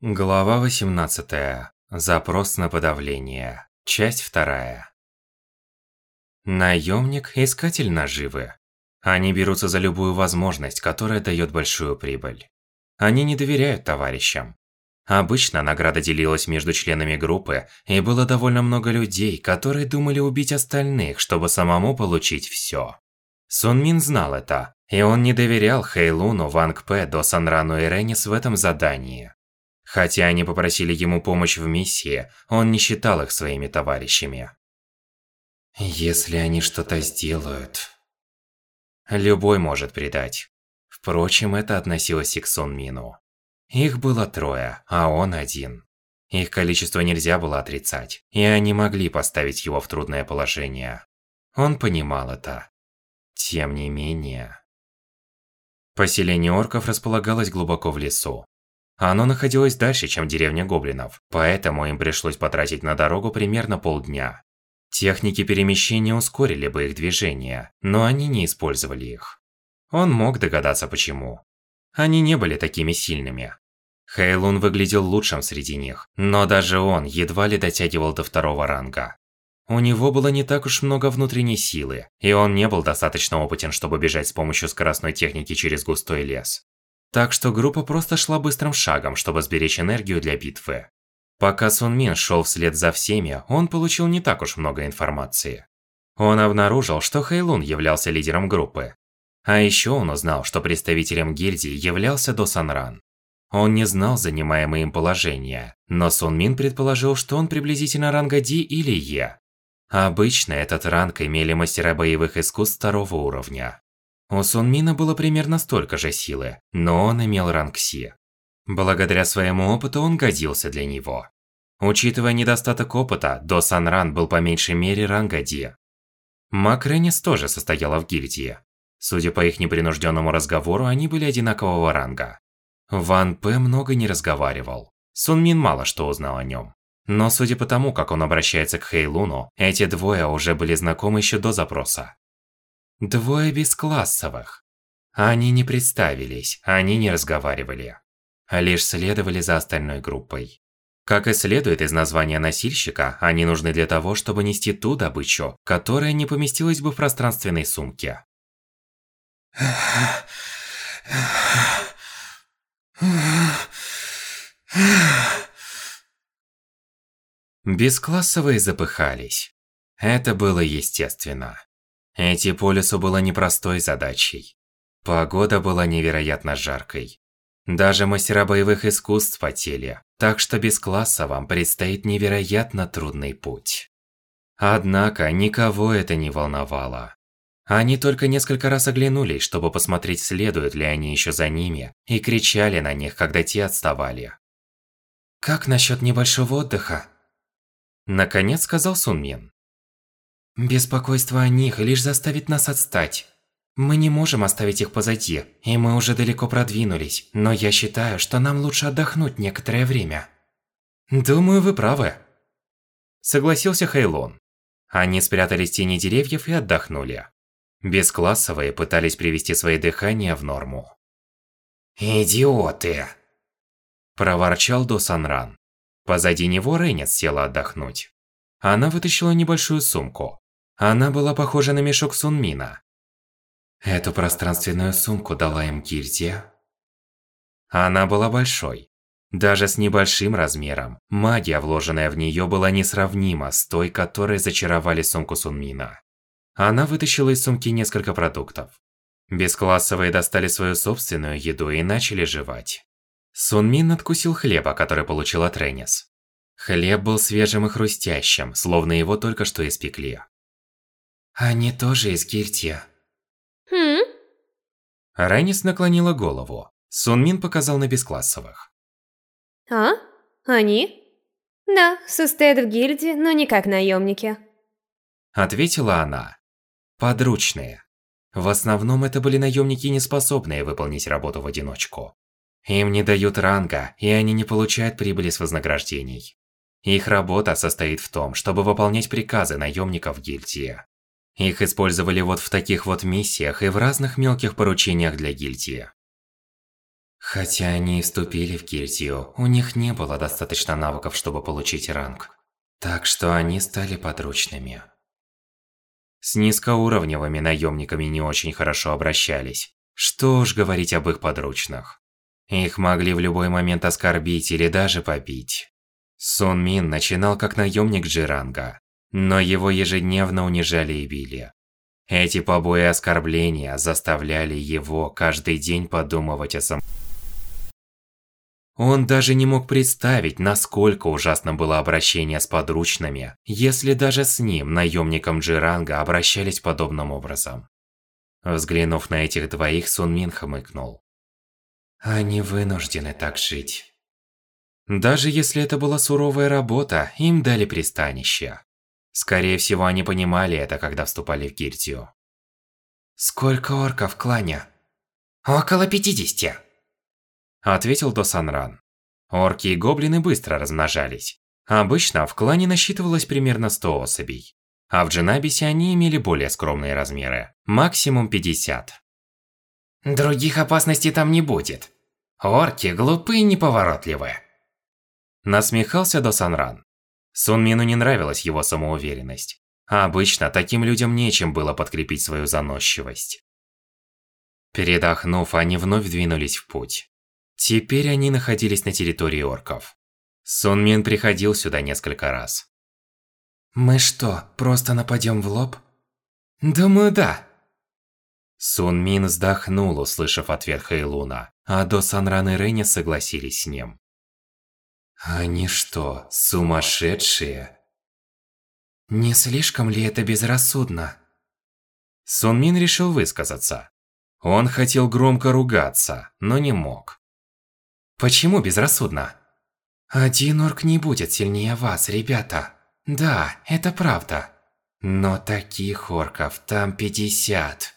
Глава 18. Запрос на подавление. Часть 2. Наемник – искатель наживы. Они берутся за любую возможность, которая дает большую прибыль. Они не доверяют товарищам. Обычно награда делилась между членами группы, и было довольно много людей, которые думали убить остальных, чтобы самому получить все. Сун Мин знал это, и он не доверял Хэйлуну, Ванг Пэ, До Санрану и Реннис в этом задании. Хотя они попросили ему помощь в миссии, он не считал их своими товарищами. Если они что-то сделают... Любой может предать. Впрочем, это относилось и к Сон Мину. Их было трое, а он один. Их количество нельзя было отрицать, и они могли поставить его в трудное положение. Он понимал это. Тем не менее... Поселение орков располагалось глубоко в лесу. Оно находилось дальше, чем деревня гоблинов, поэтому им пришлось потратить на дорогу примерно полдня. Техники перемещения ускорили бы их движение, но они не использовали их. Он мог догадаться почему. Они не были такими сильными. Хейлун выглядел лучшим среди них, но даже он едва ли дотягивал до второго ранга. У него было не так уж много внутренней силы, и он не был достаточно опытен, чтобы бежать с помощью скоростной техники через густой лес. Так что группа просто шла быстрым шагом, чтобы сберечь энергию для битвы. Пока Сун Мин шел вслед за всеми, он получил не так уж много информации. Он обнаружил, что Хэйлун являлся лидером группы. А еще он узнал, что представителем гильдии являлся До Санран. Он не знал занимаемое им положение, но Сун Мин предположил, что он приблизительно ранга Ди или Е. Обычно этот ранг имели мастера боевых искусств второго уровня. У Сунмина было примерно столько же силы, но он имел ранг Си. Благодаря своему опыту он годился для него. Учитывая недостаток опыта, До Санран был по меньшей мере ранга Ди. Мак Реннис тоже состояла в гильдии. Судя по их непринужденному разговору, они были одинакового ранга. Ван П много не разговаривал. Сун Мин мало что узнал о нем. Но судя по тому, как он обращается к Хейлуну, эти двое уже были знакомы еще до запроса. Двое бесклассовых. Они не представились, они не разговаривали. а Лишь следовали за остальной группой. Как и следует из названия носильщика, они нужны для того, чтобы нести ту добычу, которая не поместилась бы в пространственной сумке. Бесклассовые запыхались. Это было естественно. Идти по лесу было непростой задачей. Погода была невероятно жаркой. Даже мастера боевых искусств потели, так что без класса вам предстоит невероятно трудный путь. Однако никого это не волновало. Они только несколько раз оглянулись, чтобы посмотреть, следуют ли они еще за ними, и кричали на них, когда те отставали. «Как насчет небольшого отдыха?» Наконец сказал Сунмин. Беспокойство о них лишь заставит нас отстать. Мы не можем оставить их позади, и мы уже далеко продвинулись, но я считаю, что нам лучше отдохнуть некоторое время. Думаю, вы правы. Согласился Хейлон. Они спрятались в тени деревьев и отдохнули. Бесклассовые пытались привести свои дыхания в норму. «Идиоты!» Проворчал Досанран. Позади него Рейнец села отдохнуть. Она вытащила небольшую сумку. Она была похожа на мешок Сунмина. Эту пространственную сумку дала им гильдия. Она была большой. Даже с небольшим размером, магия, вложенная в нее, была несравнима с той, которой зачаровали сумку Сунмина. Она вытащила из сумки несколько продуктов. Бесклассовые достали свою собственную еду и начали жевать. Сунмин откусил хлеба, который получил от Реннис. Хлеб был свежим и хрустящим, словно его только что испекли. Они тоже из гильдии. Хм? Райнис наклонила голову. Сунмин показал на бесклассовых. А? Они? Да, состоят в гильдии, но не как наемники. Ответила она. Подручные. В основном это были наемники, не способные выполнить работу в одиночку. Им не дают ранга, и они не получают прибыли с вознаграждений. Их работа состоит в том, чтобы выполнять приказы наемников гильдии. Их использовали вот в таких вот миссиях и в разных мелких поручениях для гильдии. Хотя они и вступили в гильдию, у них не было достаточно навыков, чтобы получить ранг. Так что они стали подручными. С низкоуровневыми наемниками не очень хорошо обращались. Что уж говорить об их подручных. Их могли в любой момент оскорбить или даже побить. Сун Мин начинал как наемник Джиранга, но его ежедневно унижали и били. Эти побои и оскорбления заставляли его каждый день подумывать о сам... Он даже не мог представить, насколько ужасно было обращение с подручными, если даже с ним, наемником Джиранга, обращались подобным образом. Взглянув на этих двоих, Сун Мин хмыкнул. Они вынуждены так жить. Даже если это была суровая работа, им дали пристанище. Скорее всего, они понимали это, когда вступали в гильдию. «Сколько орков в клане?» «Около пятидесяти», – ответил Досанран. Орки и гоблины быстро размножались. Обычно в клане насчитывалось примерно 100 особей. А в Дженабисе они имели более скромные размеры. Максимум 50. Других опасностей там не будет. Орки глупые и неповоротливые. Насмехался Досанран. Сун Мину не нравилась его самоуверенность. А обычно таким людям нечем было подкрепить свою заносчивость. Передохнув, они вновь двинулись в путь. Теперь они находились на территории орков. Сун Мин приходил сюда несколько раз. «Мы что, просто нападем в лоб?» «Думаю, да». Сун Мин вздохнул, услышав ответ Хэйлуна, а До Санран и Рейни согласились с ним. Они что, сумасшедшие? Не слишком ли это безрассудно? Сун Мин решил высказаться. Он хотел громко ругаться, но не мог. Почему безрассудно? Один орк не будет сильнее вас, ребята. Да, это правда. Но таких орков там 50.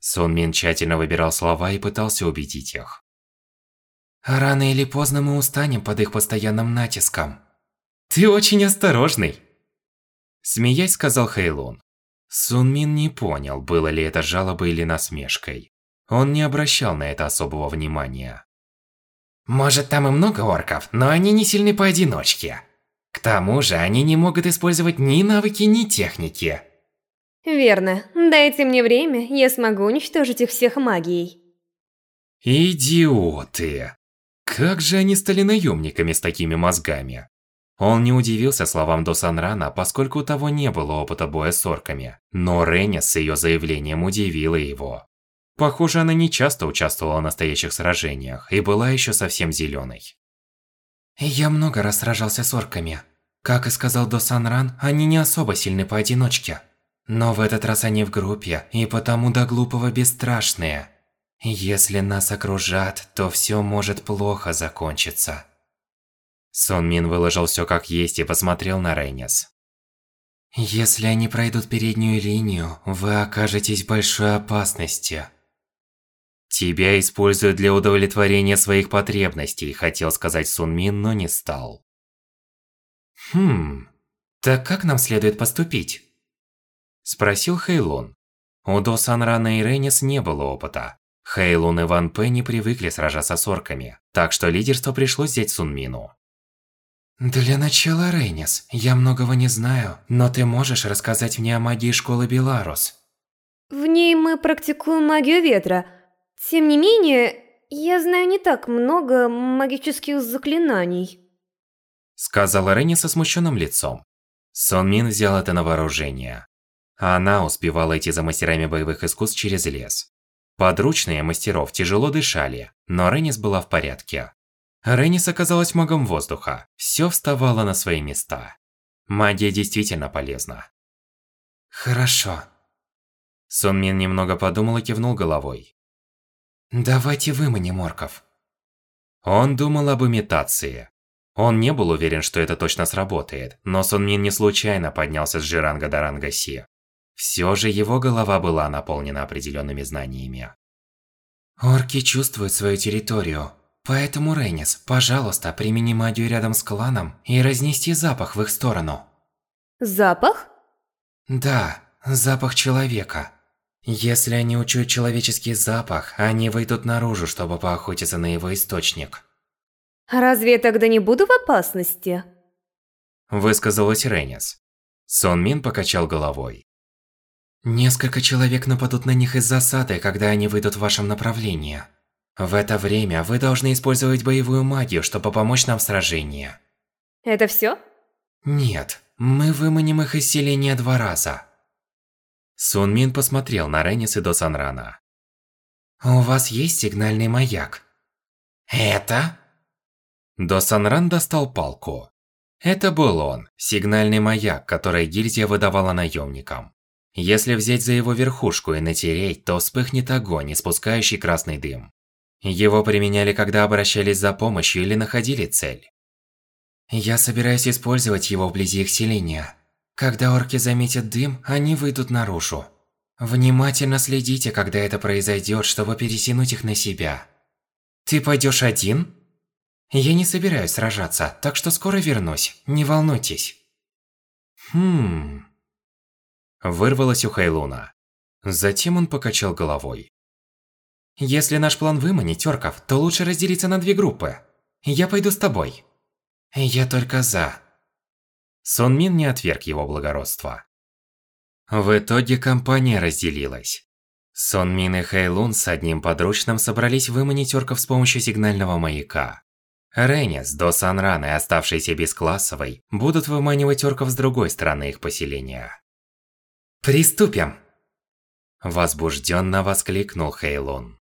Сун Мин тщательно выбирал слова и пытался убедить их. Рано или поздно мы устанем под их постоянным натиском. Ты очень осторожный. Смеясь, сказал Хэйлун. Сун Мин не понял, было ли это жалобой или насмешкой. Он не обращал на это особого внимания. Может, там и много орков, но они не сильны поодиночке. К тому же, они не могут использовать ни навыки, ни техники. Верно. Дайте мне время, я смогу уничтожить их всех магией. Идиоты. Как же они стали наемниками с такими мозгами? Он не удивился словам Досанрана, поскольку у того не было опыта боя с орками. Но Реня с ее заявлением удивила его. Похоже, она не часто участвовала в настоящих сражениях и была еще совсем зеленой. Я много раз сражался с орками. Как и сказал Досанран, они не особо сильны поодиночке. Но в этот раз они в группе, и потому до глупого бесстрашные. Если нас окружат, то все может плохо закончиться. Сон Мин выложил все как есть и посмотрел на Рейнис. Если они пройдут переднюю линию, вы окажетесь в большой опасности. Тебя используют для удовлетворения своих потребностей, хотел сказать Сун Мин, но не стал. Хм, так как нам следует поступить? Спросил Хэйлун. У До Санрана и Рейнис не было опыта, Хейлун и Ван Пэ не привыкли сражаться с орками, так что лидерство пришлось взять Сунмину. Для начала, Рейнис, я многого не знаю, но ты можешь рассказать мне о магии школы Беларус. В ней мы практикуем магию ветра. Тем не менее, я знаю не так много магических заклинаний. Сказала Рейни со смущенным лицом. Сон Мин взял это на вооружение. Она успевала идти за мастерами боевых искусств через лес. Подручные мастеров тяжело дышали, но Реннис была в порядке. Реннис оказалась магом воздуха, все вставало на свои места. Магия действительно полезна. Хорошо. Сон Мин немного подумал и кивнул головой. Давайте выманим орков. Он думал об имитации. Он не был уверен, что это точно сработает, но Сон Мин не случайно поднялся с Жиранга до ранга Си. Все же его голова была наполнена определенными знаниями. Орки чувствуют свою территорию. Поэтому, Рейнис, пожалуйста, примени магию рядом с кланом и разнести запах в их сторону. Запах? Да, запах человека. Если они учуют человеческий запах, они выйдут наружу, чтобы поохотиться на его источник. Разве я тогда не буду в опасности? Высказалась Реннис. Сон Мин покачал головой. Несколько человек нападут на них из засады, когда они выйдут в вашем направлении. В это время вы должны использовать боевую магию, чтобы помочь нам в сражении. Это все? Нет, мы выманим их из селения два раза. Сун Мин посмотрел на Реннис и До Санрана. У вас есть сигнальный маяк? Это? До Санран достал палку. Это был он, сигнальный маяк, который гильдия выдавала наемникам. Если взять за его верхушку и натереть, то вспыхнет огонь, испускающий красный дым. Его применяли, когда обращались за помощью или находили цель. Я собираюсь использовать его вблизи их селения. Когда орки заметят дым, они выйдут наружу. Внимательно следите, когда это произойдет, чтобы пересинуть их на себя. Ты пойдешь один? Я не собираюсь сражаться, так что скоро вернусь, не волнуйтесь. Хм... Вырвалось у Хайлуна. Затем он покачал головой. Если наш план выманить орков, то лучше разделиться на две группы. Я пойду с тобой. Я только за. Сон Мин не отверг его благородство. В итоге компания разделилась. Сон Мин и Хэйлун с одним подручным собрались выманить орков с помощью сигнального маяка. Ренес, До Санран и оставшиеся бесклассовой будут выманивать орков с другой стороны их поселения. Приступим! Возбужденно воскликнул Хейлун.